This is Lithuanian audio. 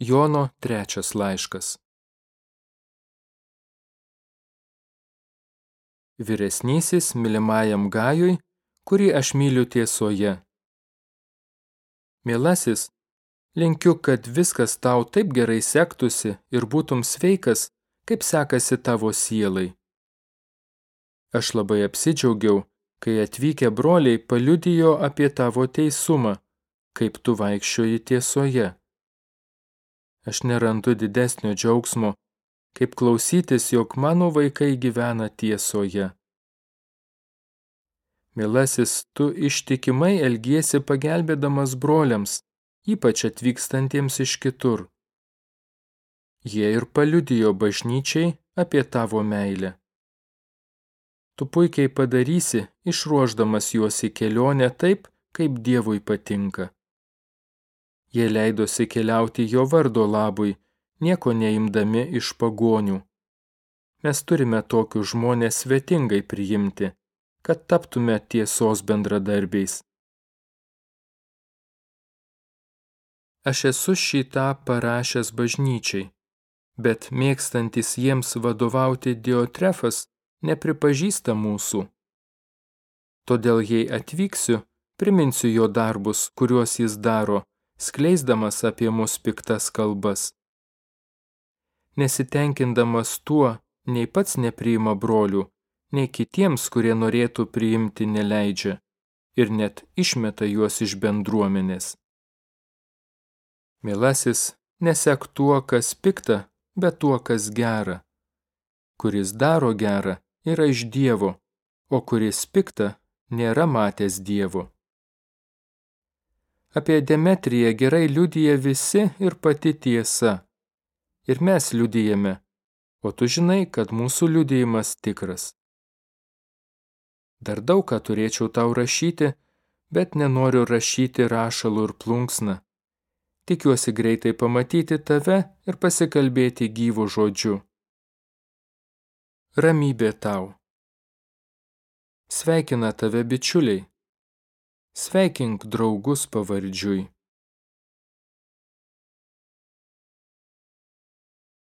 Jono trečias laiškas. Vyresnysis mylimajam Gajui, kurį aš myliu tiesoje. Mielasis, linkiu, kad viskas tau taip gerai sektųsi ir būtum sveikas, kaip sekasi tavo sielai. Aš labai apsidžiaugiau, kai atvykę broliai paliudijo apie tavo teisumą, kaip tu vaikščioji tiesoje. Aš nerandu didesnio džiaugsmo, kaip klausytis, jog mano vaikai gyvena tiesoje. Milasis, tu ištikimai elgiesi pagelbėdamas broliams, ypač atvykstantiems iš kitur. Jie ir paliudijo bažnyčiai apie tavo meilę. Tu puikiai padarysi, išruoždamas juos į kelionę taip, kaip Dievui patinka. Jie leidosi keliauti jo vardo labui, nieko neimdami iš pagonių. Mes turime tokius žmonės svetingai priimti, kad taptume tiesos bendradarbiais. Aš esu šitą parašęs bažnyčiai, bet mėgstantis jiems vadovauti Diotrefas nepripažįsta mūsų. Todėl jei atvyksiu, priminsiu jo darbus, kuriuos jis daro, skleisdamas apie mus piktas kalbas. Nesitenkindamas tuo, nei pats nepriima brolių, nei kitiems, kurie norėtų priimti, neleidžia ir net išmeta juos iš bendruomenės. Mielasis, nesek tuo, kas pikta, bet tuo, kas gera. Kuris daro gerą, yra iš Dievo, o kuris pikta, nėra matęs Dievo. Apie Demetriją gerai liudyja visi ir pati tiesa. Ir mes liudijame, o tu žinai, kad mūsų liudijimas tikras. Dar daug ką turėčiau tau rašyti, bet nenoriu rašyti rašalų ir plunksną. Tikiuosi greitai pamatyti tave ir pasikalbėti gyvų žodžiu. Ramybė tau. Sveikina tave bičiuliai. Sveikink draugus pavardžiui.